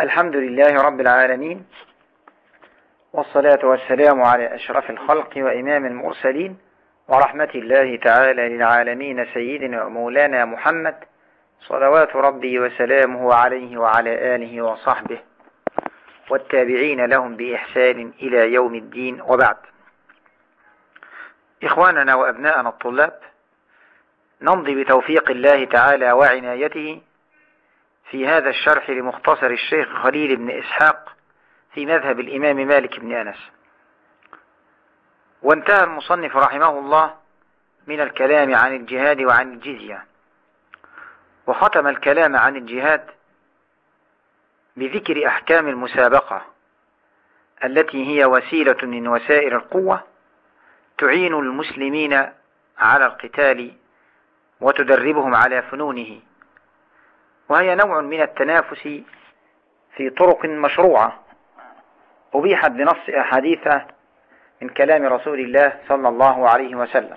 الحمد لله رب العالمين والصلاة والسلام على أشرف الخلق وإمام المرسلين ورحمة الله تعالى للعالمين سيدنا ومولانا محمد صلوات ربي وسلامه عليه وعلى آله وصحبه والتابعين لهم بإحسان إلى يوم الدين وبعد. إخواننا وأبناءنا الطلاب نمضي بتوفيق الله تعالى وعنايته في هذا الشرح لمختصر الشيخ خليل بن إسحاق في مذهب الإمام مالك بن أنس. وانتهى المصنف رحمه الله من الكلام عن الجهاد وعن الجزية. وختم الكلام عن الجهاد بذكر أحكام المسابقة التي هي وسيلة من وسائل القوة تعين المسلمين على القتال وتدربهم على فنونه. وهي نوع من التنافس في طرق مشروعة. أبيحت بنص أحاديث من كلام رسول الله صلى الله عليه وسلم.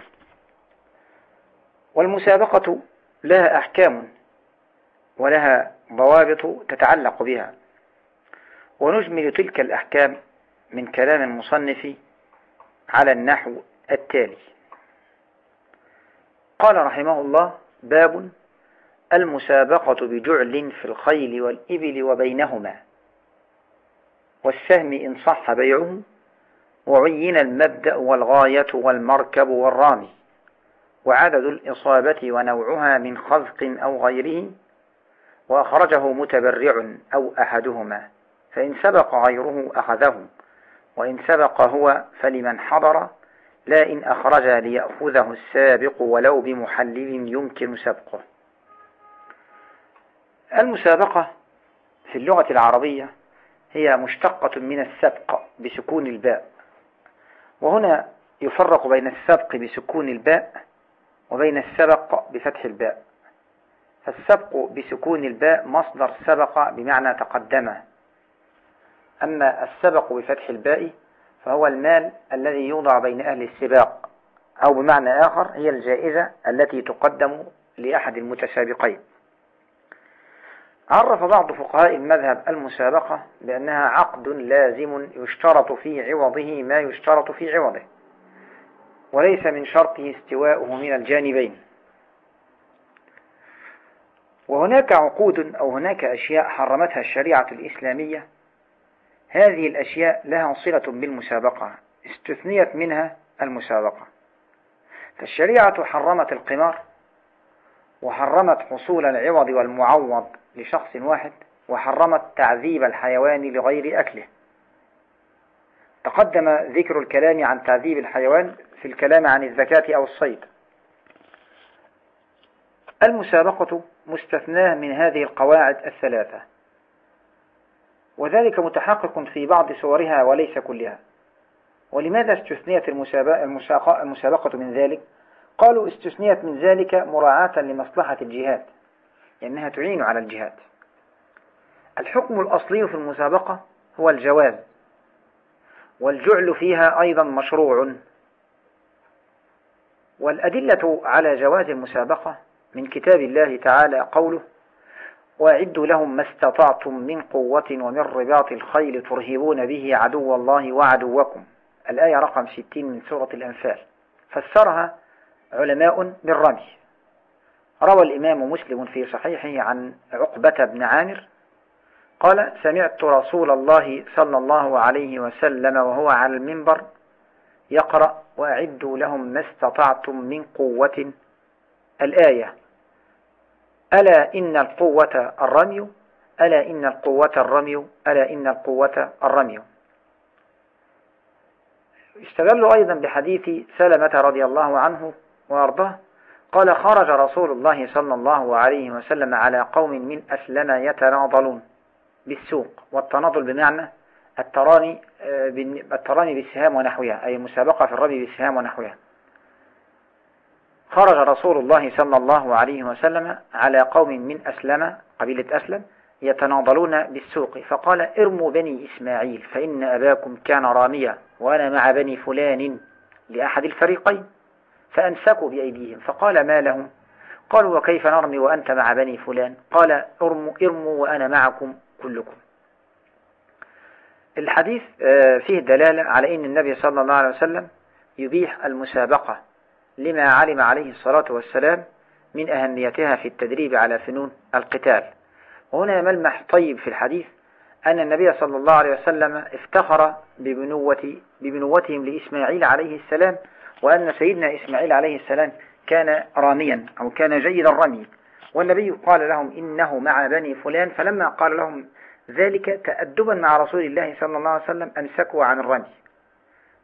والمسابقة لها أحكام ولها ضوابط تتعلق بها. ونجمل تلك الأحكام من كلام المصنف على النحو التالي. قال رحمه الله باب المسابقة بجعل في الخيل والإبل وبينهما والسهم إن صح بيعه وعين المبدأ والغاية والمركب والرامي وعدد الإصابة ونوعها من خزق أو غيره وأخرجه متبرع أو أحدهما فإن سبق غيره أخذه وإن سبق هو فلمن حضر لا إن أخرج ليأخذه السابق ولو بمحلل يمكن سبقه. المسابقة في اللغة العربية هي مشتقة من السبق بسكون الباء. وهنا يفرق بين السبق بسكون الباء وبين السبق بفتح الباء. فالسبق بسكون الباء مصدر سبق بمعنى تقدم. أما السبق بفتح الباء فهو المال الذي يوضع بين أهل السباق أو بمعنى آخر هي الجائزة التي تقدم لأحد المتسابقين. عرف بعض فقهاء المذهب المسابقة بأنها عقد لازم يشترط في عوضه ما يشترط في عوضه وليس من شرطه استواؤه من الجانبين. وهناك عقود أو هناك أشياء حرمتها الشريعة الإسلامية. هذه الأشياء لها صلة بالمسابقة استثنيت منها المسابقة. فالشريعة حرمت القمار وحرمت حصول العوض والمعوض لشخص واحد وحرمت تعذيب الحيوان لغير أكله. تقدم ذكر الكلام عن تعذيب الحيوان في الكلام عن الزكاة أو الصيد. المسابقة مستثناة من هذه القواعد الثلاثة وذلك متحقق في بعض صورها وليس كلها. ولماذا استثنيت المسابقة من ذلك؟ قالوا استثنيت من ذلك مراعاة لمصلحة الجهاد لأنها تعين على الجهاد. الحكم الأصلي في المسابقة هو الجواز والجعل فيها أيضا مشروع. والأدلة على جواز المسابقة من كتاب الله تعالى قوله وأعدوا لهم ما استطعتم من قوة ومن رباط الخيل ترهبون به عدو الله وعدوكم الآية رقم 60 من سورة الأنفال. فسرها علماء بالرمي روى الإمام مسلم في صحيحه عن عقبة بن عامر قال سمعت رسول الله صلى الله عليه وسلم وهو على المنبر يقرأ وأعدوا لهم ما استطعتم من قوة. الآية ألا إن القوة الرمي؟ ألا إن القوة الرمي؟ ألا إن القوة الرمي؟ استدلوا أيضا بحديث سلمة رضي الله عنه وأرضاه. قال خرج رسول الله صلى الله عليه وسلم على قوم من أسلم يتناضلون بالسوق والتناضل بمعنى التراني آه، التراني بالسهام ونحوها أي مسابقة في الرمي بالسهام ونحوها. خرج رسول الله صلى الله عليه وسلم على قوم من أسلم قبيلة أسلم يتناضلون بالسوق. فقال ارموا بني إسماعيل فإن أباكم كان راميا وأنا مع بني فلان لأحد الفريقين. فأمسكوا بأيديهم. فقال ما لهم؟ قالوا وكيف نرمي وأنت مع بني فلان؟ قال ارموا, ارموا وأنا معكم كلكم. الحديث آه، فيه دلالة على أن النبي صلى الله عليه وسلم يبيح المسابقة لما علم عليه الصلاة والسلام من أهميتها في التدريب على فنون القتال. وهنا ملمح طيب في الحديث؟ أن النبي صلى الله عليه وسلم افتخر ببنوة ببنوتهم لإسماعيل عليه السلام وأن سيدنا إسماعيل عليه السلام كان راميا أو كان جيد الرمي والنبي قال لهم إنه مع بني فلان فلما قال لهم ذلك تأدبا مع رسول الله صلى الله عليه وسلم أمسكوا عن الرمي.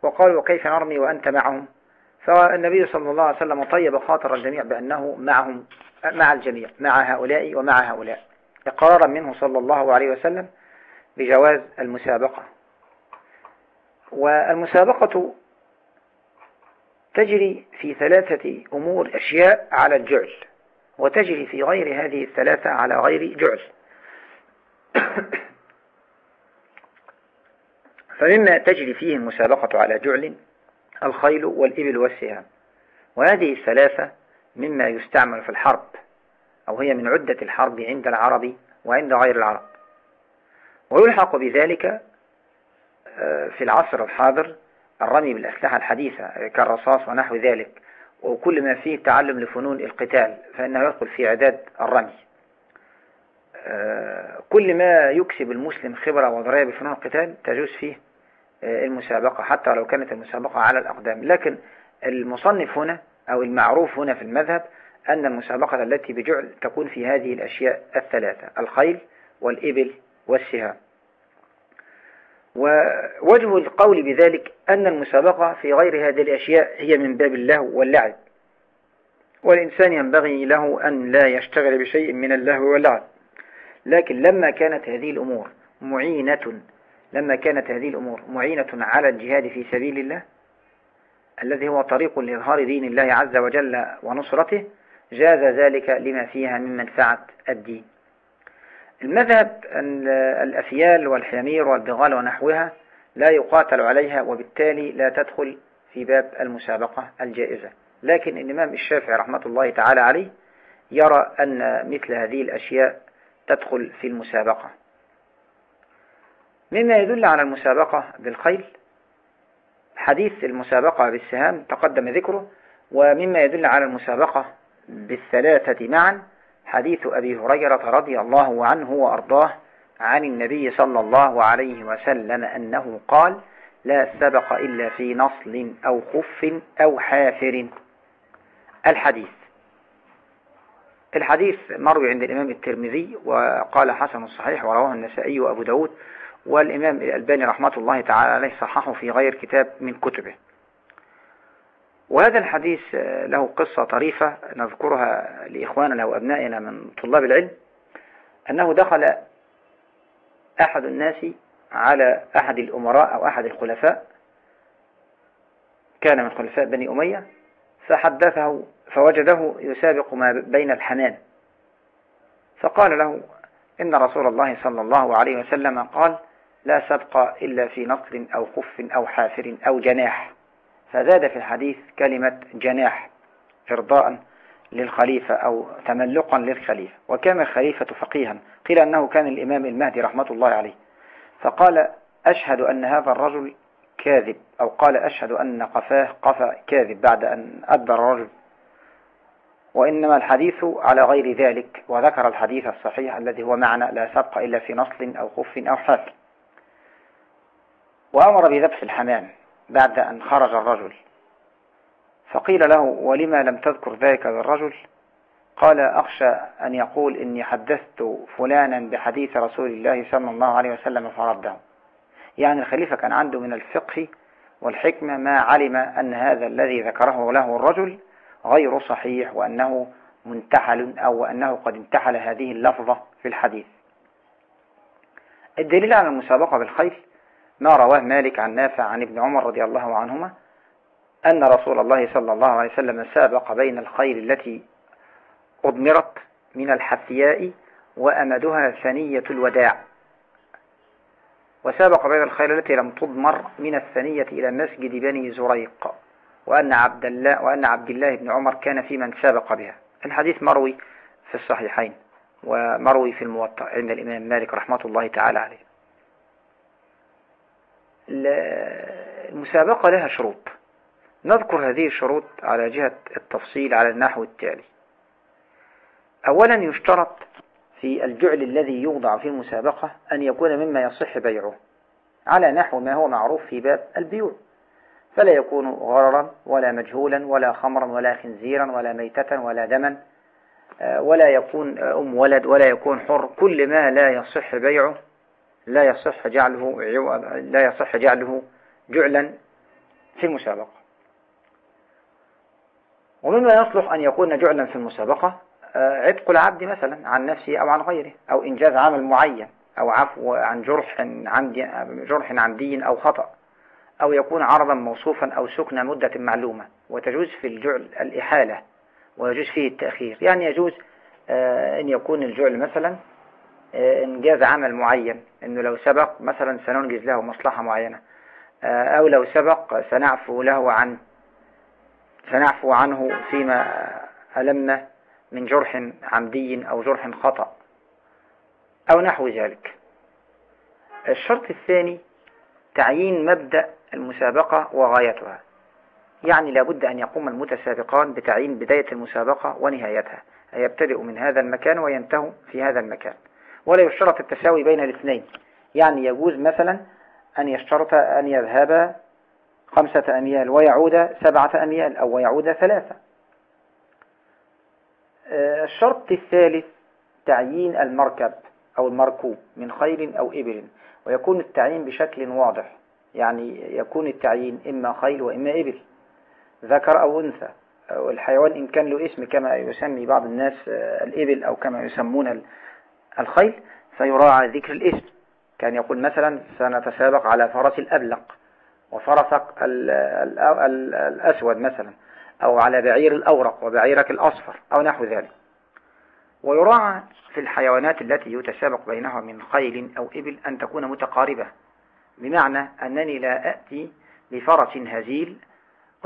وقالوا كيف نرمي وأنت معهم؟ فالنبي صلى الله عليه وسلم طيب خاطر الجميع بأنه معهم مع الجميع مع هؤلاء ومع هؤلاء إقرارا منه صلى الله عليه وسلم بجواز المسابقة. والمسابقة تجري في ثلاثة أمور أشياء على الجعل وتجري في غير هذه الثلاثة على غير جعل. فمما تجري فيه المسابقة على جعل الخيل والإبل والسهام. وهذه الثلاثة مما يستعمل في الحرب أو هي من عدة الحرب عند العرب وعند غير العرب. ويلحق بذلك آه، في العصر الحاضر الرمي بالأسلحة الحديثة كالرصاص ونحو ذلك وكل ما فيه تعلم لفنون القتال فإنه يدخل في عداد الرمي. آه، كل ما يكسب المسلم خبرة وضرية بفنون القتال تجوز فيه آه، المسابقة حتى لو كانت المسابقة على الأقدام. لكن المصنف هنا أو المعروف هنا في المذهب أن المسابقة التي بجعل تكون في هذه الأشياء الثلاثة الخيل والإبل والسهام. ووجه القول بذلك أن المسابقة في غير هذه الأشياء هي من باب اللهو واللعب. والإنسان ينبغي له أن لا يشتغل بشيء من اللهو واللعب. لكن لما كانت هذه الأمور معينة لما كانت هذه الأمور معينة على الجهاد في سبيل الله الذي هو طريق لإظهار دين الله عز وجل ونصرته جاز ذلك لما فيها من منفعة الدين. المذهب أن الأفيال والحمير والبغال ونحوها لا يقاتل عليها وبالتالي لا تدخل في باب المسابقة الجائزة. لكن الإمام الشافعي رحمة الله تعالى عليه يرى أن مثل هذه الأشياء تدخل في المسابقة. مما يدل على المسابقة بالخيل حديث المسابقة بالسهام تقدم ذكره ومما يدل على المسابقة بالثلاثة معا حديث أبي هريرة رضي الله عنه وأرضاه عن النبي صلى الله عليه وسلم أنه قال لا سبق إلا في نصل أو خف أو حافر. الحديث. الحديث مروي عند الإمام الترمذي وقال حسن الصحيح ورواه النسائي وأبو داود والإمام الألباني رحمة الله تعالى عليه صححه في غير كتاب من كتبه. وهذا الحديث له قصة طريفة نذكرها لإخواننا وأبنائنا من طلاب العلم أنه دخل أحد الناس على أحد الأمراء أو أحد الخلفاء كان من خلفاء بني أمية فحدثه فوجده يسابق ما بين الحنان. فقال له إن رسول الله صلى الله عليه وسلم قال لا سبق إلا في نصل أو خف أو حافر أو جناح. فزاد في الحديث كلمة جناح إرضاء للخليفة أو تملقا للخليفة وكان الخليفة فقيها. قيل أنه كان الإمام المهدي رحمة الله عليه. فقال أشهد أن هذا الرجل كاذب أو قال أشهد أن قفاه قفا كاذب بعد أن أدبر الرجل. وإنما الحديث على غير ذلك وذكر الحديث الصحيح الذي هو معنى لا سبق إلا في نصل أو خف أو حافل وأمر بذبح الحمام. بعد أن خرج الرجل. فقيل له ولما لم تذكر ذلك للرجل؟ قال أخشى أن يقول إني حدثت فلانا بحديث رسول الله صلى الله عليه وسلم فرده يعني الخليفة كان عنده من الفقه والحكمة ما علم أن هذا الذي ذكره له الرجل غير صحيح وأنه منتحل أو أنه قد انتحل هذه اللفظة في الحديث. الدليل على المسابقة بالخيل ما رواه مالك عن نافع عن ابن عمر رضي الله عنهما أن رسول الله صلى الله عليه وسلم سابق بين الخيل التي أضمرت من الحثياء وأمدها ثنية الوداع. وسابق بين الخيل التي لم تضمر من الثنية إلى مسجد بني زريق وأن عبد الله وأن عبد الله بن عمر كان في من سابق بها. الحديث مروي في الصحيحين ومروي في الموطأ عند الإمام مالك رحمة الله تعالى عليه. المسابقة لها شروط. نذكر هذه الشروط على جهة التفصيل على النحو التالي. أولا يشترط في الجعل الذي يوضع في المسابقة أن يكون مما يصح بيعه. على نحو ما هو معروف في باب البيوع. فلا يكون غررا ولا مجهولا ولا خمرا ولا خنزيرا ولا ميتة ولا دما آه، ولا يكون أم ولد ولا يكون حر. كل ما لا يصح بيعه لا يصح جعله لا يصح جعله جعلا في المسابقة. ومما يصلح أن يكون جعلا في المسابقة آه، عتق العبد مثلا عن نفسه أو عن غيره أو إنجاز عمل معين أو عفو عن جرح عمدي جرح عمدي أو خطأ أو يكون عرضا موصوفا أو سكن مدة معلومة. وتجوز في الجعل الإحالة ويجوز فيه التأخير. يعني يجوز آه، أن يكون الجعل مثلا إنجاز عمل معين أنه لو سبق مثلا سننجز له مصلحة معينة أو لو سبق سنعفو له عن سنعفو عنه فيما ألمنا من جرح عمدي أو جرح خطأ أو نحو ذلك. الشرط الثاني تعيين مبدأ المسابقة وغايتها يعني لابد أن يقوم المتسابقان بتعيين بداية المسابقة ونهايتها يبتدئ من هذا المكان وينتهوا في هذا المكان. ولا يشترط التساوي بين الاثنين. يعني يجوز مثلا أن يشترط أن يذهب خمسة أميال ويعود سبعة أميال أو يعود ثلاثة. آه، الشرط الثالث تعيين المركب أو المركوب من خيل أو إبل ويكون التعيين بشكل واضح. يعني يكون التعيين إما خيل وإما إبل. ذكر أو أنثى. والحيوان إن كان له اسم كما يسمي بعض الناس آه، الإبل أو كما يسمون الخيل فيراعى ذكر الاسم. كان يقول مثلا سنتسابق على فرس الأبلق وفرسك الأسود مثلا أو على بعير الأورق وبعيرك الأصفر أو نحو ذلك. ويراعى في الحيوانات التي يتسابق بينها من خيل أو إبل أن تكون متقاربة. بمعنى أنني لا أأتي بفرس هزيل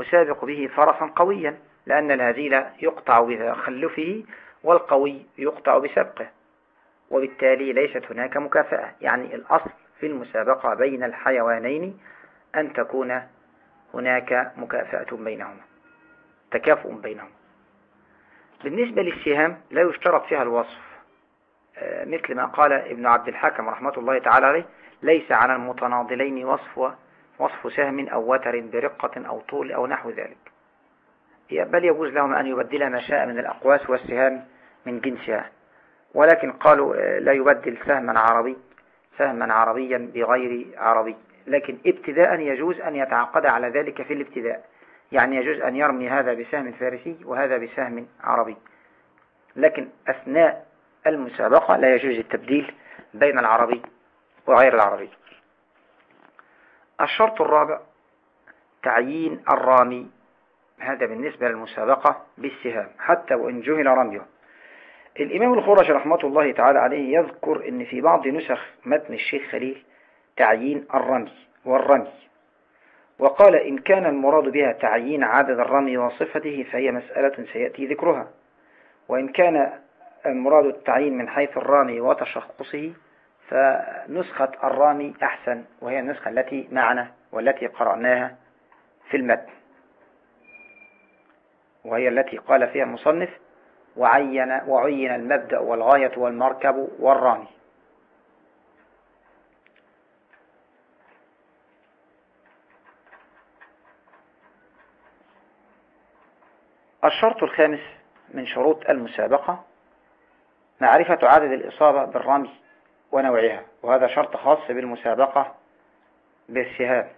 أسابق به فرسا قويا لأن الهزيل يقطع بتخلفه والقوي يقطع بسبقه. وبالتالي ليست هناك مكافأة. يعني الأصل في المسابقة بين الحيوانين أن تكون هناك مكافأة بينهما تكافؤ بينهما. بالنسبة للسهام لا يشترط فيها الوصف. آه، مثل ما قال ابن عبد الحكم رحمة الله تعالى عليه ليس على المتناضلين وصف وصف سهم أو وتر برقة أو طول أو نحو ذلك. بل يجوز لهم أن يبدل ما شاء من الأقواس والسهام من جنسها. ولكن قالوا آه، لا يبدل سهما عربي سهما عربيا بغير عربي. لكن ابتداء يجوز أن يتعقد على ذلك في الابتداء. يعني يجوز أن يرمي هذا بسهم فارسي وهذا بسهم عربي. لكن أثناء المسابقة لا يجوز التبديل بين العربي وغير العربي. الشرط الرابع تعيين الرامي. هذا بالنسبة للمسابقة بالسهام حتى وإن جهل رميه. الإمام الخرش رحمة الله تعالى عليه يذكر أن في بعض نسخ متن الشيخ خليل تعيين الرمي والرمي وقال إن كان المراد بها تعيين عدد الرمي وصفته فهي مسألة سيأتي ذكرها وإن كان المراد التعيين من حيث الرامي وتشخصه فنسخة الرامي أحسن وهي النسخة التي معنا والتي قرأناها في المتن وهي التي قال فيها المصنف وعين, وعين المبدأ والغاية والمركب والرامي الشرط الخامس من شروط المسابقة معرفة عدد الإصابة بالرمي ونوعها وهذا شرط خاص بالمسابقة بالسهام.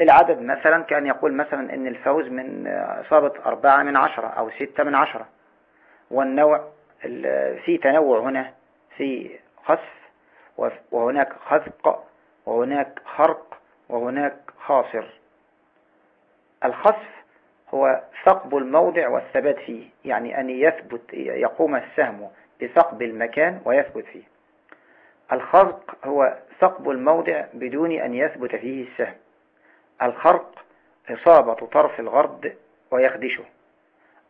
العدد مثلا كان يقول مثلا إن الفوز من إصابة أربعة من عشرة أو ستة من عشرة. والنوع في تنوع هنا في خسف وهناك خزق وهناك خرق وهناك خاصر. الخسف هو ثقب الموضع والثبات فيه يعني أن يثبت يقوم السهم بثقب المكان ويثبت فيه. الخرق هو ثقب الموضع بدون أن يثبت فيه السهم. الخرق إصابة طرف الغرد ويخدشه.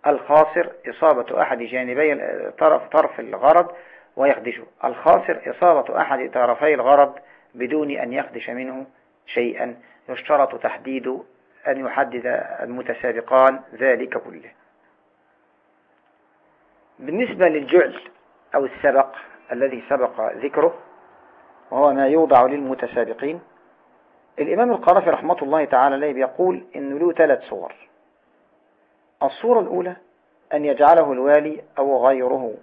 الخاصر إصابة أحد جانبي طرف طرف الغرض ويخدشه الخاصر إصابة أحد طرفي الغرض بدون أن يخدش منه شيئا. يشترط تحديد أن يحدد المتسابقان ذلك كله. بالنسبة للجعل أو السبق الذي سبق ذكره وهو ما يوضع للمتسابقين الإمام القرافي رحمة الله تعالى عليه بيقول إنه له ثلاث صور. الصورة الأولى أن يجعله الوالي أو غيره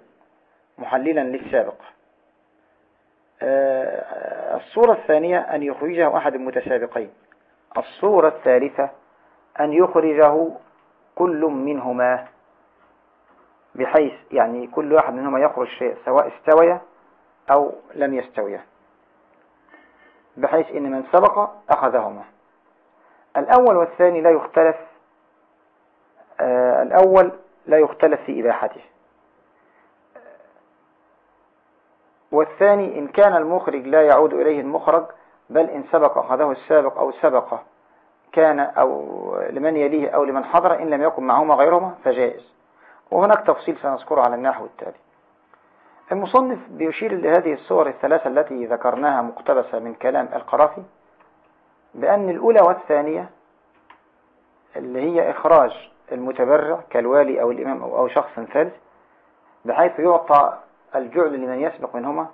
محللا للسابق. آه، الصورة الثانية أن يخرجه أحد المتسابقين. الصورة الثالثة أن يخرجه كل منهما بحيث يعني كل واحد منهما يخرج شيء سواء استوي أو لم يستوي بحيث إن من سبق أخذهما. الأول والثاني لا يختلف الأول لا يختلف في إباحته. والثاني إن كان المخرج لا يعود إليه المخرج بل إن سبق أخذه السابق أو سبق كان أو لمن يليه أو لمن حضر إن لم يكن معهما غيرهما فجائز. وهناك تفصيل سنذكره على النحو التالي. المصنف بيشير لهذه الصور الثلاثة التي ذكرناها مقتبسة من كلام القرافي بأن الأولى والثانية اللي هي إخراج المتبرع كالوالي أو الإمام أو شخص ثالث بحيث يعطى الجعل لمن يسبق منهما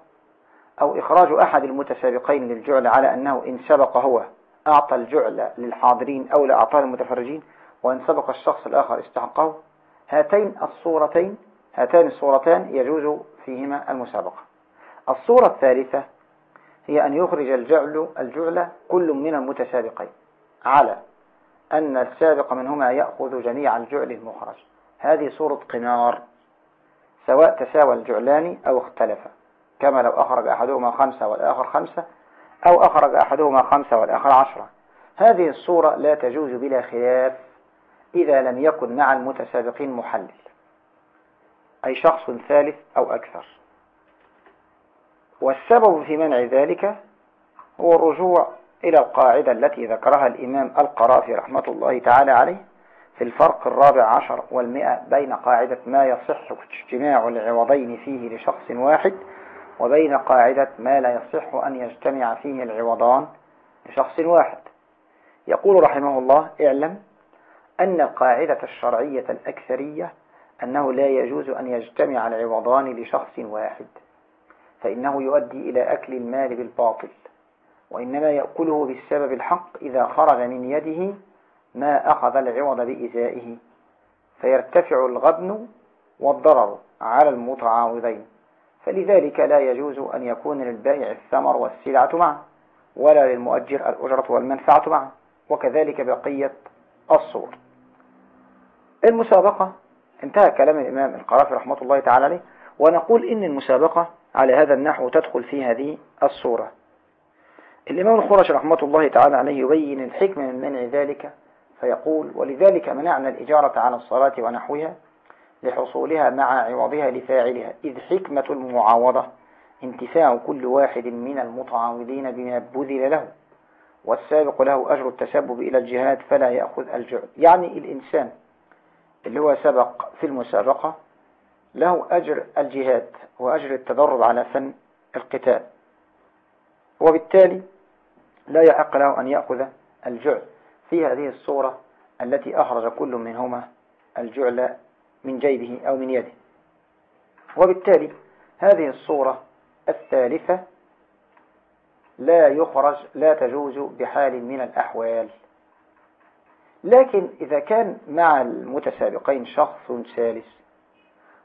أو إخراج أحد المتسابقين للجعل على أنه إن سبق هو أعطى الجعل للحاضرين أو لا أعطاه المتفرجين وإن سبق الشخص الآخر استحقه هاتين الصورتين هاتان الصورتان يجوز فيهما المسابقة. الصورة الثالثة هي أن يخرج الجعل الجعل كل من المتسابقين على أن السابق منهما يأخذ جميع الجعل المخرج. هذه صورة قمار سواء تساوى الجعلان أو اختلفا. كما لو أخرج أحدهما خمسة والآخر خمسة أو أخرج أحدهما خمسة والآخر عشرة. هذه الصورة لا تجوز بلا خلاف إذا لم يكن مع المتسابقين محلل أي شخص ثالث أو أكثر. والسبب في منع ذلك هو الرجوع إلى القاعدة التي ذكرها الإمام القرافي رحمة الله تعالى عليه في الفرق الرابع عشر والمئة بين قاعدة ما يصح اجتماع العوضين فيه لشخص واحد وبين قاعدة ما لا يصح أن يجتمع فيه العوضان لشخص واحد. يقول رحمه الله اعلم أن القاعدة الشرعية الأكثرية أنه لا يجوز أن يجتمع العوضان لشخص واحد فإنه يؤدي إلى أكل المال بالباطل. وإنما يأكله بالسبب الحق إذا خرج من يده ما أخذ العوض بإزائه فيرتفع الغبن والضرر على المتعاوضين فلذلك لا يجوز أن يكون للبائع الثمر والسلعة معه ولا للمؤجر الأجرة والمنفعة معه وكذلك بقية الصور. المسابقة انتهى كلام الإمام القرافي رحمة الله تعالى عليه ونقول إن المسابقة على هذا النحو تدخل في هذه الصورة. الإمام الخرش رحمة الله تعالى عليه يبين الحكمة من منع ذلك فيقول ولذلك منعنا الإجارة على الصلاة ونحوها لحصولها مع عوضها لفاعلها إذ حكمة المعاوضة انتفاع كل واحد من المتعاوضين بما بذل له والسابق له أجر التسبب إلى الجهاد فلا يأخذ الجعل. يعني الإنسان اللي هو سبق في المسابقة له أجر الجهاد وأجر التدرب على فن القتال وبالتالي لا يحق له أن يأخذ الجعل. في هذه الصورة التي أخرج كل منهما الجعل من جيبه أو من يده. وبالتالي هذه الصورة الثالثة لا يخرج لا تجوز بحال من الأحوال. لكن إذا كان مع المتسابقين شخص ثالث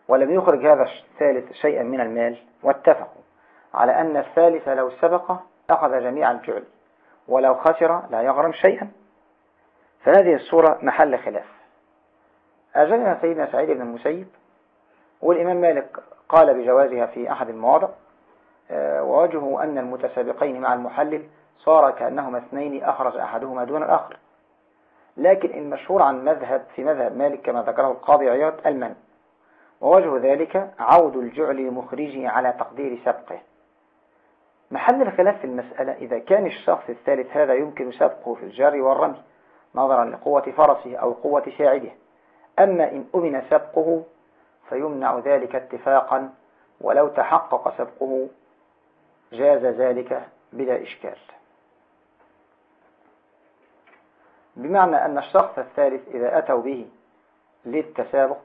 ولم يخرج هذا الثالث شيئا من المال واتفقوا على أن الثالث لو سبق أخذ جميع الجعل. ولو خسر لا يغرم شيئا. فهذه الصورة محل خلاف. أجلها سيدنا سعيد بن المسيب والإمام مالك قال بجوازها في أحد المواضع آه، ووجهه أن المتسابقين مع المحلل صار كأنهما اثنين أخرج أحدهما دون الآخر. لكن المشهور عن مذهب في مذهب مالك كما ذكره القاضي عياض المن ووجه ذلك عود الجعل لمخرجه على تقدير سبقه. محل الخلاف في المسألة إذا كان الشخص الثالث هذا يمكن سبقه في الجر والرمي نظرا لقوة فرسه أو قوة ساعده أما إن أمن سبقه فيمنع ذلك اتفاقا ولو تحقق سبقه جاز ذلك بلا إشكال. بمعنى أن الشخص الثالث إذا أتوا به للتسابق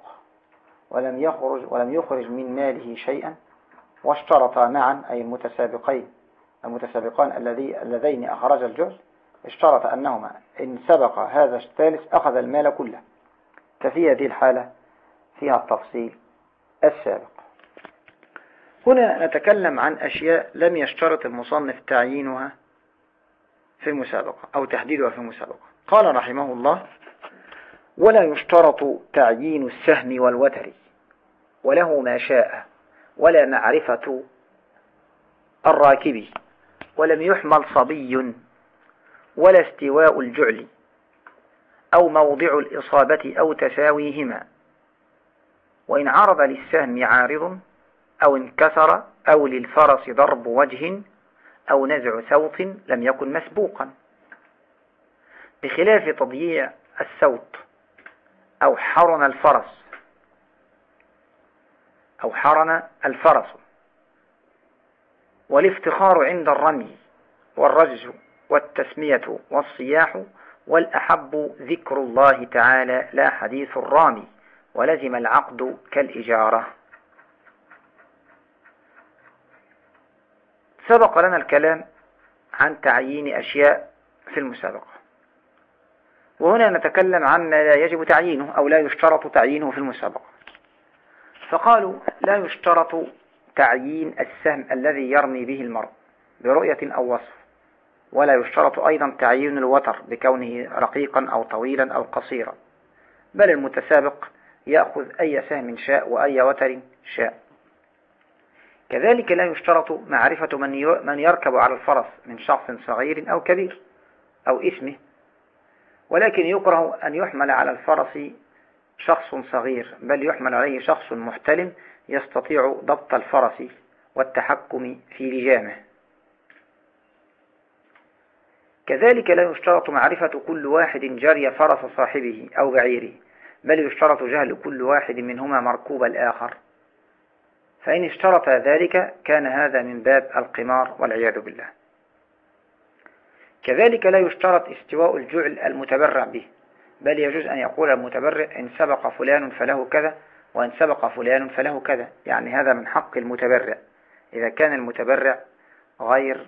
ولم يخرج ولم يخرج من ماله شيئا واشترطا معا أي المتسابقين المتسابقان الذي اللذين أخرج الجزء اشترط أنهما. إن سبق هذا الثالث أخذ المال كله. ففي هذه الحالة فيها التفصيل السابق. هنا نتكلم عن أشياء لم يشترط المصنف تعيينها في المسابقة أو تحديدها في المسابقة. قال رحمه الله ولا يشترط تعيين السهم والوتر وله ما شاء ولا معرفة الراكب ولم يحمل صبي ولا استواء الجعل أو موضع الإصابة أو تساويهما. وإن عرض للسهم عارض أو انكسر أو للفرس ضرب وجه أو نزع صوت لم يكن مسبوقا. بخلاف تضييع الصوت أو حرن الفرس أو حرن الفرس. والافتخار عند الرمي والرجز والتسمية والصياح والأحب ذكر الله تعالى لا حديث الرامي ولزم العقد كالإجارة. سبق لنا الكلام عن تعيين أشياء في المسابقة. وهنا نتكلم عن ما لا يجب تعيينه أو لا يشترط تعيينه في المسابقة. فقالوا لا يشترط تعيين السهم الذي يرمي به المرء برؤية أو وصف ولا يشترط أيضا تعيين الوتر بكونه رقيقا أو طويلا أو قصيرا بل المتسابق يأخذ أي سهم شاء وأي وتر شاء. كذلك لا يشترط معرفة من يركب على الفرس من شخص صغير أو كبير أو اسمه ولكن يكره أن يحمل على الفرس شخص صغير بل يحمل عليه شخص محتلم يستطيع ضبط الفرس والتحكم في لجامه. كذلك لا يشترط معرفة كل واحد جري فرس صاحبه أو بعيره بل يشترط جهل كل واحد منهما مركوب الآخر. فإن اشترط ذلك كان هذا من باب القمار والعياذ بالله. كذلك لا يشترط استواء الجعل المتبرع به. بل يجوز أن يقول المتبرع إن سبق فلان فله كذا وإن سبق فلان فله كذا. يعني هذا من حق المتبرع إذا كان المتبرع غير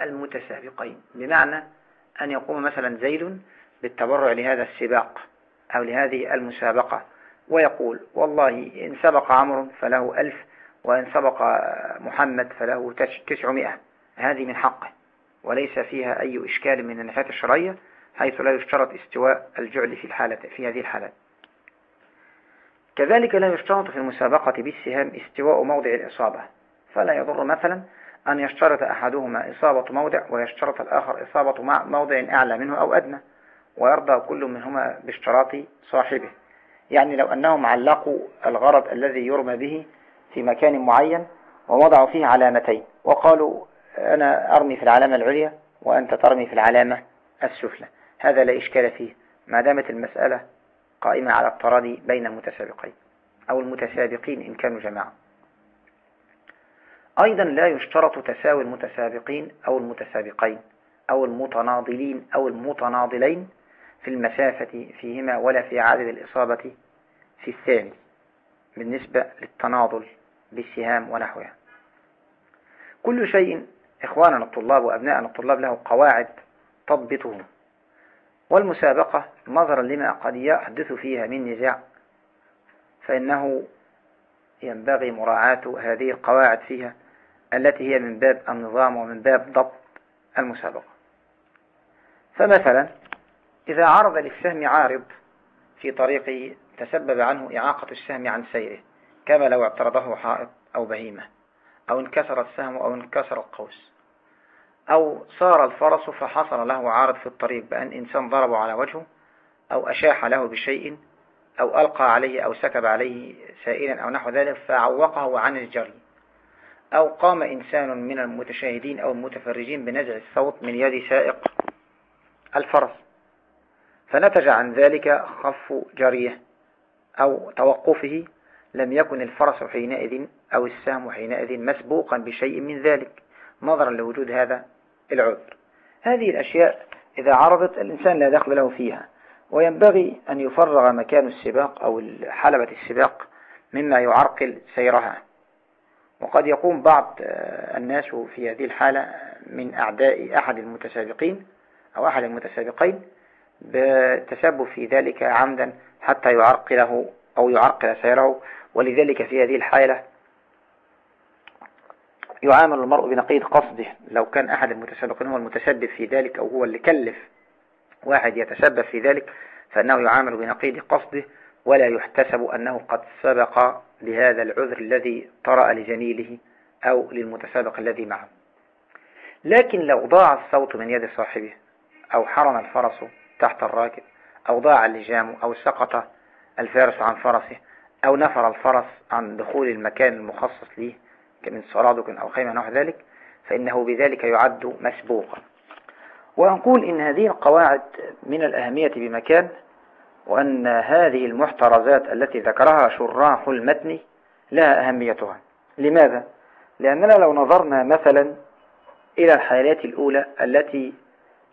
المتسابقين. بمعنى أن يقوم مثلا زيد بالتبرع لهذا السباق أو لهذه المسابقة ويقول والله إن سبق عمرو فله ألف وإن سبق محمد فله تسعمائة. هذه من حقه. وليس فيها أي إشكال من الناحية الشرعية حيث لا يشترط استواء الجعل في الحالة في هذه الحالات. كذلك لا يشترط في المسابقة بالسهام استواء موضع الإصابة. فلا يضر مثلا أن يشترط أحدهما إصابة موضع ويشترط الآخر إصابة موضع أعلى منه أو أدنى ويرضى كل منهما باشتراط صاحبه. يعني لو أنهم علقوا الغرض الذي يرمى به في مكان معين ووضعوا فيه علامتين وقالوا أنا أرمي في العلامة العليا وأنت ترمي في العلامة السفلى. هذا لا إشكال فيه ما دامت المسألة قائمة على التراضي بين المتسابقين أو المتسابقين إن كانوا جماعة. أيضا لا يشترط تساوي المتسابقين أو المتسابقين أو المتناضلين أو المتناضلين في المسافة فيهما ولا في عدد الإصابة في الثاني بالنسبة للتناضل بالسهام ونحوها. كل شيء إخواننا الطلاب وأبناءنا الطلاب له قواعد تضبطه والمسابقة نظرا لما قد يحدث فيها من نزاع. فإنه ينبغي مراعاة هذه القواعد فيها التي هي من باب النظام ومن باب ضبط المسابقة. فمثلا إذا عرض للسهم عارض في طريقه تسبب عنه إعاقة السهم عن سيره كما لو اعترضه حائط أو بهيمة أو انكسر السهم أو انكسر القوس. أو صار الفرس فحصل له عارض في الطريق بأن إنسان ضربه على وجهه أو أشاح له بشيء أو ألقى عليه أو سكب عليه سائلا أو نحو ذلك فعوقه عن الجري. أو قام إنسان من المتشاهدين أو المتفرجين بنزع الصوت من يد سائق الفرس. فنتج عن ذلك خف جريه أو توقفه لم يكن الفرس حينئذ أو السهم حينئذ مسبوقا بشيء من ذلك. نظرا لوجود هذا العذر. هذه الأشياء إذا عرضت الإنسان لا دخل له فيها وينبغي أن يفرغ مكان السباق أو حلبة السباق مما يعرقل سيرها. وقد يقوم بعض الناس في هذه الحالة من أعداء أحد المتسابقين أو أحد المتسابقين بالتسبب في ذلك عمدا حتى يعرقله أو يعرقل سيره. ولذلك في هذه الحالة يعامل المرء بنقيض قصده. لو كان أحد المتسابقين هو المتسبب في ذلك أو هو اللي كلف واحد يتسبب في ذلك فإنه يعامل بنقيض قصده ولا يحتسب أنه قد سبق بهذا العذر الذي طرأ لجميله أو للمتسابق الذي معه. لكن لو ضاع الصوت من يد صاحبه أو حرم الفرس تحت الراكب أو ضاع اللجام أو سقط الفارس عن فرسه أو نفر الفرس عن دخول المكان المخصص له من صرادق أو خيمة نحو ذلك فإنه بذلك يعد مسبوقا. ونقول إن هذه القواعد من الأهمية بمكان وأن هذه المحترزات التي ذكرها شراح المتن لها أهميتها. لماذا؟ لأننا لو نظرنا مثلا إلى الحالات الأولى التي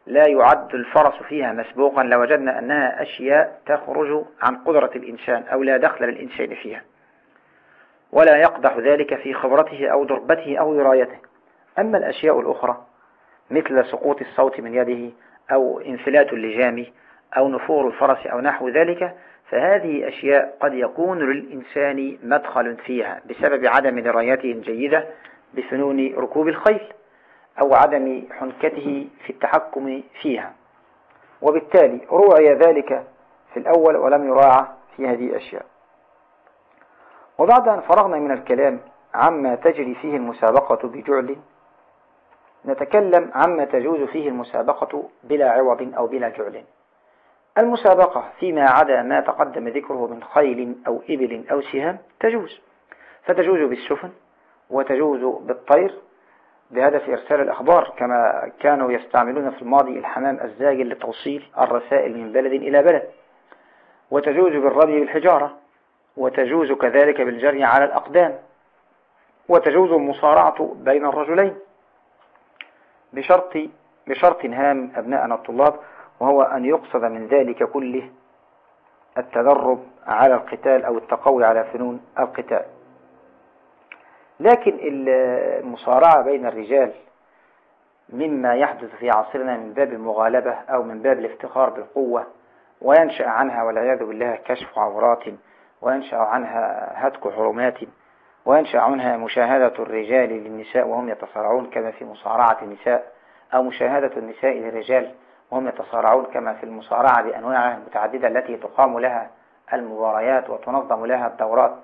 لا يعد الفرس فيها مسبوقا لوجدنا أنها أشياء تخرج عن قدرة الإنسان أو لا دخل للإنسان فيها. ولا يقدح ذلك في خبرته أو دربته أو ورايته. أما الأشياء الأخرى مثل سقوط الصوت من يده أو انفلات اللجام أو نفور الفرس أو نحو ذلك فهذه أشياء قد يكون للإنسان مدخل فيها بسبب عدم درايته الجيدة بفنون ركوب الخيل أو عدم حنكته في التحكم فيها. وبالتالي روعي ذلك في الأول ولم يراعى في هذه الأشياء. وبعد أن فرغنا من الكلام عما تجري فيه المسابقة بجعل نتكلم عما تجوز فيه المسابقة بلا عوض أو بلا جعل. المسابقة فيما عدا ما تقدم ذكره من خيل أو إبل أو سهام تجوز. فتجوز بالسفن وتجوز بالطير. بهدف إرسال الأخبار كما كانوا يستعملون في الماضي الحمام الزاجل لتوصيل الرسائل من بلد إلى بلد. وتجوز بالرمي بالحجارة. وتجوز كذلك بالجري على الأقدام. وتجوز المصارعة بين الرجلين. بشرط بشرط هام أبناءنا الطلاب وهو أن يقصد من ذلك كله التدرب على القتال أو التقوي على فنون القتال. لكن المصارعة بين الرجال مما يحدث في عصرنا من باب المغالبة أو من باب الافتخار بالقوة وينشأ عنها والعياذ بالله كشف عورات وينشأ عنها هتك حرمات وينشأ عنها مشاهدة الرجال للنساء وهم يتصارعون كما في مصارعة النساء أو مشاهدة النساء للرجال وهم يتصارعون كما في المصارعة بأنواعها المتعددة التي تقام لها المباريات وتنظم لها الدورات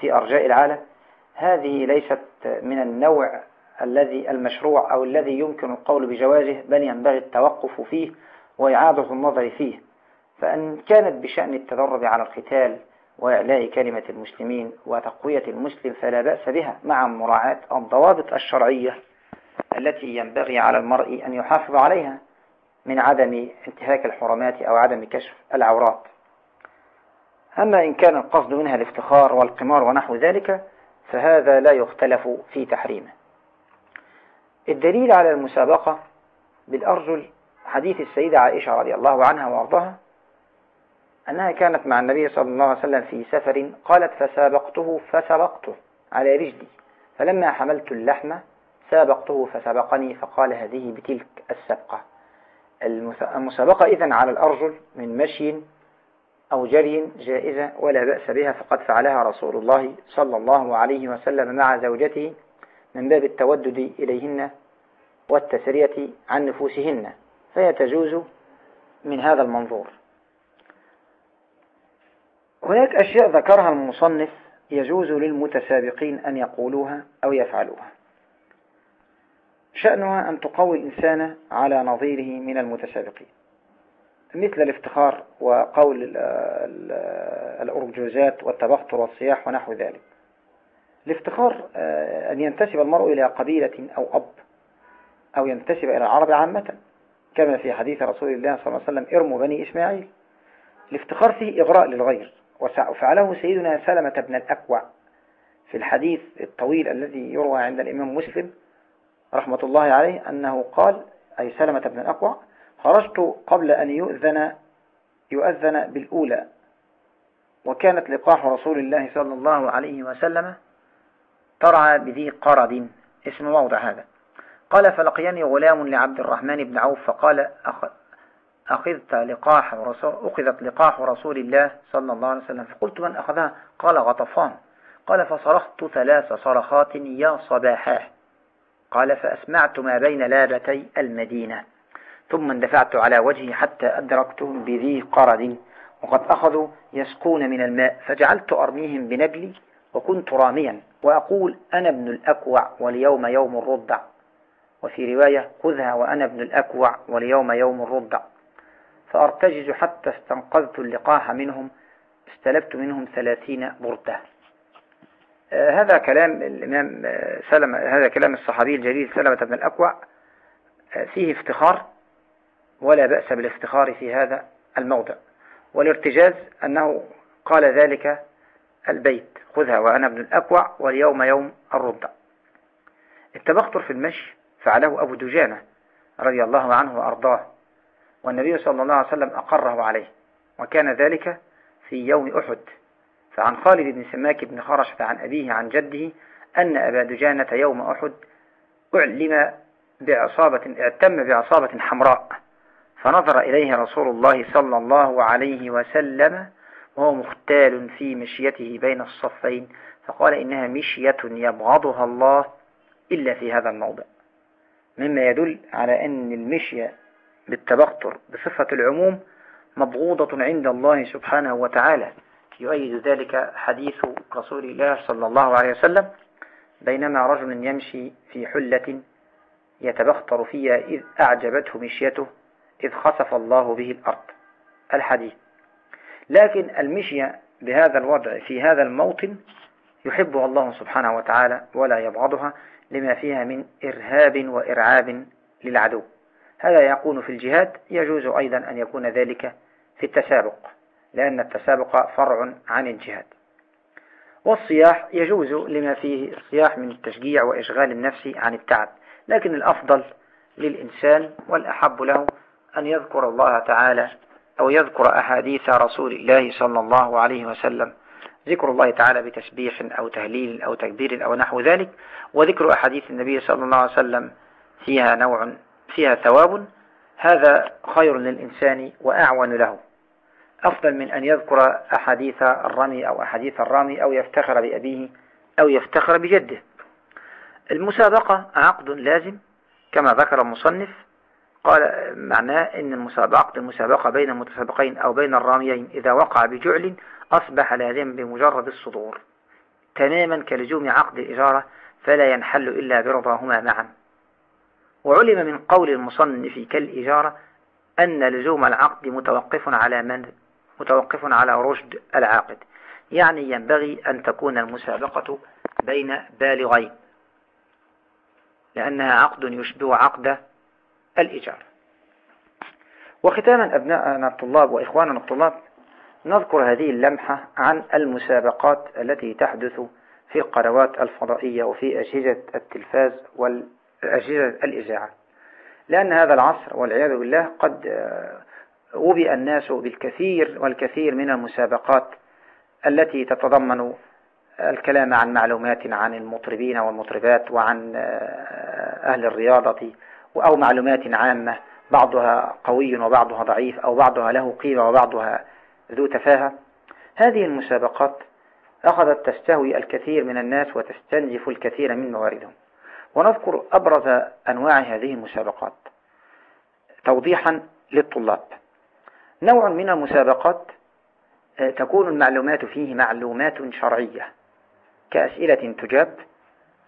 في أرجاء العالم. هذه ليست من النوع الذي المشروع أو الذي يمكن القول بجوازه بل ينبغي التوقف فيه وإعادة النظر فيه. فأن كانت بشأن التدرب على القتال وإعلاء كلمة المسلمين وتقوية المسلم فلا بأس بها مع مراعاة الضوابط الشرعية التي ينبغي على المرء أن يحافظ عليها من عدم انتهاك الحرمات أو عدم كشف العورات. أما إن كان القصد منها الافتخار والقمار ونحو ذلك فهذا لا يختلف في تحريمه. الدليل على المسابقة بالأرجل حديث السيدة عائشة رضي الله عنها وأرضاها أنها كانت مع النبي صلى الله عليه وسلم في سفر قالت فسابقته فسبقته على رجلي فلما حملت اللحم سابقته فسبقني فقال هذه بتلك السبقة. المسابقة إذن على الأرجل من مشي أو جري جائزة ولا بأس بها فقد فعلها رسول الله صلى الله عليه وسلم مع زوجته من باب التودد إليهن والتسرية عن نفوسهن. فهي تجوز من هذا المنظور. هناك أشياء ذكرها المصنف يجوز للمتسابقين أن يقولوها أو يفعلوها. شأنها أن تقوي الإنسان على نظيره من المتسابقين. مثل الافتخار وقول الأرجوزات والتبختر والصياح ونحو ذلك. الافتخار آه، أن ينتسب المرء إلى قبيلة أو أب أو ينتسب إلى العرب عامة. كما في حديث رسول الله صلى الله عليه وسلم ارموا بني إسماعيل. الافتخار فيه إغراء للغير. وفعله سيدنا سلمة بن الأكوع في الحديث الطويل الذي يروى عند الإمام مسلم رحمة الله عليه أنه قال أي سلمة بن الأكوع خرجت قبل أن يؤذن يؤذن بالأولى. وكانت لقاح رسول الله صلى الله عليه وسلم ترعى بذي قرد اسم موضع هذا. قال فلقيني غلام لعبد الرحمن بن عوف. فقال أخذت لقاح رسول أخذت لقاح رسول الله صلى الله عليه وسلم. فقلت من أخذها؟ قال غطفان. قال فصرخت ثلاث صرخات يا صباحاه. قال فأسمعت ما بين لابتي المدينة. ثم اندفعت على وجهي حتى أدركتهم بذي قرد وقد أخذوا يسقون من الماء فجعلت أرميهم بنبلي وكنت راميا وأقول أنا ابن الأكوع واليوم يوم الرضع. وفي رواية خذها وأنا ابن الأكوع واليوم يوم الرضع. فأرتجز حتى استنقذت اللقاح منهم استلبت منهم ثلاثين بردة. آه هذا كلام الإمام آه، سلمة هذا كلام الصحابي الجليل سلمة بن الأكوع آه فيه افتخار ولا بأس بالافتخار في هذا الموضع. والارتجاز أنه قال ذلك البيت خذها وأنا ابن الأكوع واليوم يوم الرضع التبختر في المشي فعله أبو دجانة رضي الله عنه وأرضاه. والنبي صلى الله عليه وسلم أقره عليه وكان ذلك في يوم أحد. فعن خالد بن سماك بن خرشة عن أبيه عن جده أن أبا دجانة يوم أحد أعلم بعصابة اعتم بعصابة حمراء فنظر إليه رسول الله صلى الله عليه وسلم وهو مختال في مشيته بين الصفين فقال إنها مشية يبغضها الله إلا في هذا الموضع. مما يدل على أن المشية بالتبختر بصفة العموم مبغوضة عند الله سبحانه وتعالى. يؤيد ذلك حديث رسول الله صلى الله عليه وسلم بينما رجل يمشي في حلة يتبختر فيها إذ أعجبته مشيته إذ خسف الله به الأرض. الحديث. لكن المشي بهذا الوضع في هذا الموطن يحبها الله سبحانه وتعالى ولا يبغضها لما فيها من إرهاب وإرعاب للعدو. هذا يكون في الجهاد يجوز أيضا أن يكون ذلك في التسابق لأن التسابق فرع عن الجهاد. والصياح يجوز لما فيه الصياح من التشجيع وإشغال النفس عن التعب لكن الأفضل للإنسان والأحب له أن يذكر الله تعالى أو يذكر أحاديث رسول الله صلى الله عليه وسلم. ذكر الله تعالى بتسبيح أو تهليل أو تكبير أو نحو ذلك وذكر أحاديث النبي صلى الله عليه وسلم فيها نوع فيها ثواب هذا خير للإنسان وأعون له. أفضل من أن يذكر أحاديث الرمي أو أحاديث الرامي أو يفتخر بأبيه أو يفتخر بجده. المسابقة عقد لازم كما ذكر المصنف. قال معناه أن المسابقة المسابقة بين المتسابقين أو بين الراميين إذا وقع بجعل أصبح لازم بمجرد الصدور. تماما كلزوم عقد الإجارة فلا ينحل إلا برضاهما معا. وعلم من قول المصنف كالإجارة أن لزوم العقد متوقف على من؟ متوقف على رشد العاقد. يعني ينبغي أن تكون المسابقة بين بالغين لأنها عقد يشبه عقد الإيجار. وختاما أبناءنا الطلاب وإخواننا الطلاب نذكر هذه اللمحة عن المسابقات التي تحدث في القنوات الفضائية وفي أجهزة التلفاز والأجهزة الإذاعة لأن هذا العصر والعياذ بالله قد آه، وبئ الناس بالكثير والكثير من المسابقات التي تتضمن الكلام عن معلومات عن المطربين والمطربات وعن آه، أهل الرياضة أو معلومات عامة بعضها قوي وبعضها ضعيف أو بعضها له قيمة وبعضها ذو تفاهة. هذه المسابقات أخذت تستهوي الكثير من الناس وتستنزف الكثير من مواردهم. ونذكر أبرز أنواع هذه المسابقات. توضيحا للطلاب. نوع من المسابقات آه، تكون المعلومات فيه معلومات شرعية كأسئلة تجاب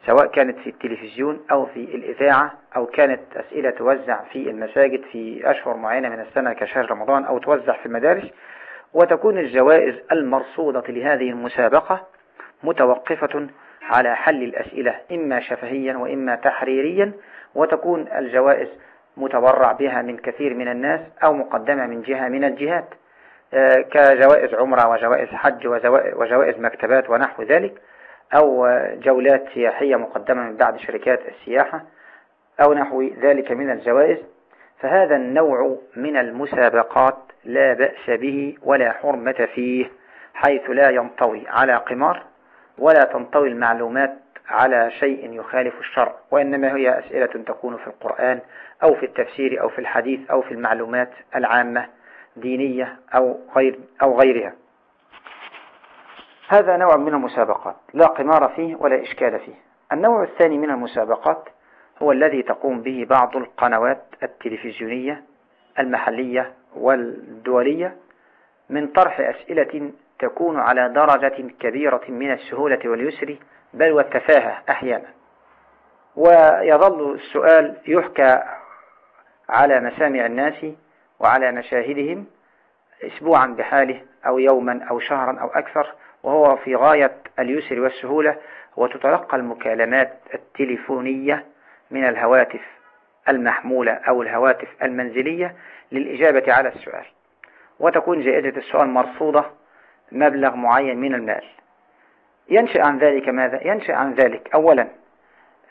سواء كانت في التلفزيون أو في الإذاعة أو كانت أسئلة توزع في المساجد في أشهر معينة من السنة كشهر رمضان أو توزع في المدارس. وتكون الجوائز المرصودة لهذه المسابقة متوقفة على حل الأسئلة إما شفهيا وإما تحريريا وتكون الجوائز متبرع بها من كثير من الناس أو مقدمة من جهة من الجهات. آه، كجوائز عمرة وجوائز حج وجوائز مكتبات ونحو ذلك أو جولات سياحية مقدمة من بعض شركات السياحة أو نحو ذلك من الجوائز. فهذا النوع من المسابقات لا بأس به ولا حرمة فيه حيث لا ينطوي على قمار. ولا تنطوي المعلومات على شيء يخالف الشرع وإنما هي أسئلة تكون في القرآن أو في التفسير أو في الحديث أو في المعلومات العامة دينية أو, غير أو غيرها. هذا نوع من المسابقات لا قمار فيه ولا إشكال فيه. النوع الثاني من المسابقات هو الذي تقوم به بعض القنوات التلفزيونية المحلية والدولية من طرح أسئلة تكون على درجة كبيرة من السهولة واليسر بل والتفاهة أحيانا. ويظل السؤال يحكى على مسامع الناس وعلى مشاهدهم اسبوعا بحاله أو يوما أو شهرا أو أكثر وهو في غاية اليسر والسهولة وتتلقى المكالمات التليفونية من الهواتف المحمولة أو الهواتف المنزلية للإجابة على السؤال. وتكون جائزة السؤال مرصودة مبلغ معين من المال. ينشأ عن ذلك ماذا؟ ينشأ عن ذلك. أولا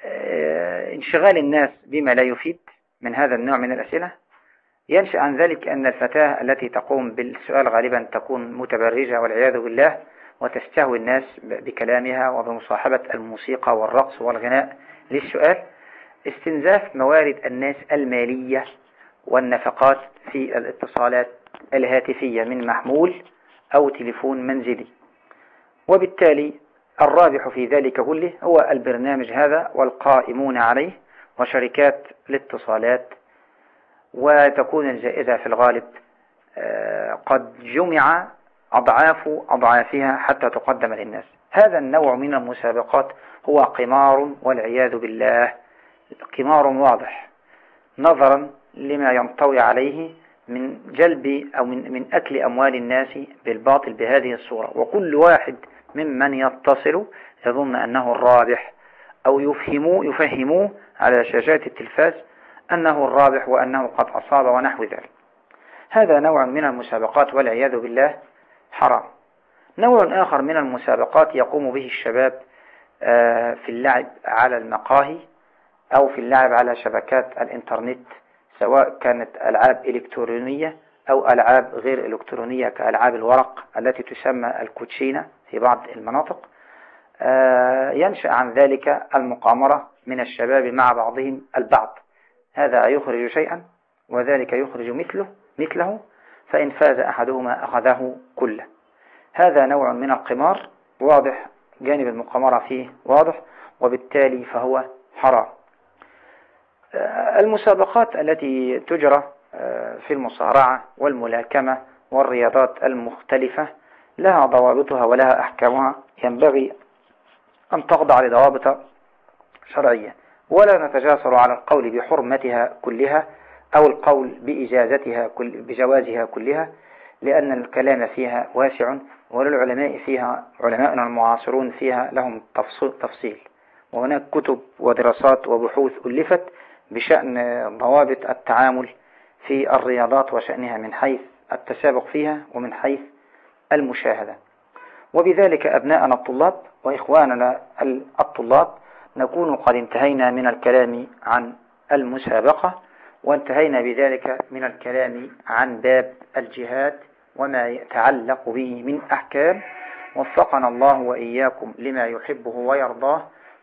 آه، انشغال الناس بما لا يفيد من هذا النوع من الأسئلة. ينشأ عن ذلك أن الفتاة التي تقوم بالسؤال غالبا تكون متبرجة والعياذ بالله وتستهوي الناس بكلامها وبمصاحبة الموسيقى والرقص والغناء للسؤال. استنزاف موارد الناس المالية والنفقات في الاتصالات الهاتفية من محمول. أو تليفون منزلي. وبالتالي الرابح في ذلك كله هو البرنامج هذا والقائمون عليه وشركات الاتصالات. وتكون الجائزة في الغالب آه، قد جمع أضعاف أضعافها حتى تقدم للناس. هذا النوع من المسابقات هو قمار والعياذ بالله قمار واضح نظرا لما ينطوي عليه من جلب أو من, من أكل أموال الناس بالباطل بهذه الصورة. وكل واحد ممن يتصل يظن أنه الرابح أو يفهموا يفهموه على شاشات التلفاز أنه الرابح وأنه قد أصاب ونحو ذلك. هذا نوع من المسابقات والعياذ بالله حرام. نوع آخر من المسابقات يقوم به الشباب آه، في اللعب على المقاهي أو في اللعب على شبكات الإنترنت. سواء كانت ألعاب إلكترونية أو ألعاب غير إلكترونية كألعاب الورق التي تسمى الكوتشينة في بعض المناطق آه، ينشأ عن ذلك المقامرة من الشباب مع بعضهم البعض. هذا يخرج شيئا وذلك يخرج مثله مثله فإن فاز أحدهما أخذه كله. هذا نوع من القمار واضح جانب المقامرة فيه واضح وبالتالي فهو حرام. المسابقات التي تجرى آه، في المصارعة والملاكمة والرياضات المختلفة لها ضوابطها ولها أحكامها. ينبغي أن تخضع لضوابط شرعية. ولا نتجاسر على القول بحرمتها كلها أو القول بإجازتها كل بجوازها كلها لأن الكلام فيها واسع وللعلماء فيها علماءنا المعاصرون فيها لهم تفصيل. وهناك كتب ودراسات وبحوث ألفت بشأن ضوابط التعامل في الرياضات وشأنها من حيث التسابق فيها ومن حيث المشاهدة. وبذلك أبناءنا الطلاب وإخواننا الطلاب نكون قد انتهينا من الكلام عن المسابقة وانتهينا بذلك من الكلام عن باب الجهاد وما يتعلق به من أحكام. وفقنا الله وإياكم لما يحبه ويرضاه.